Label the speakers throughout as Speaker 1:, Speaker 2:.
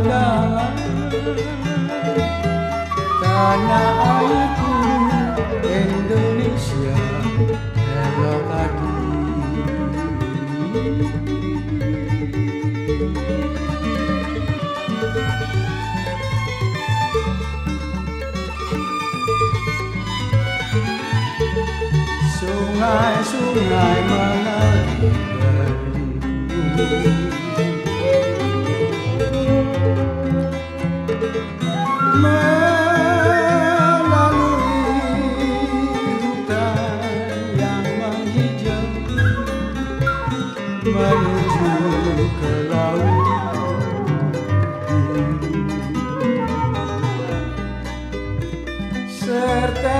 Speaker 1: pandang Tanah airku Indonesia Terok hati Sungai-sungai mengalir menuju ke laut serta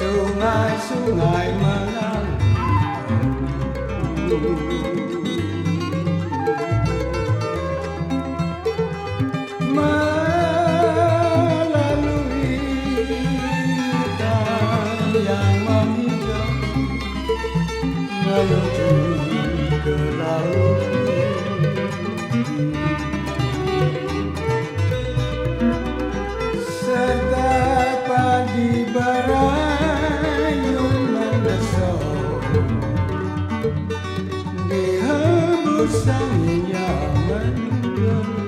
Speaker 1: sungai-sungai mengalir Sao 根